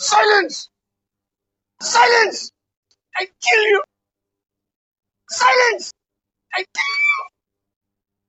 Silence! Silence! I kill you! Silence!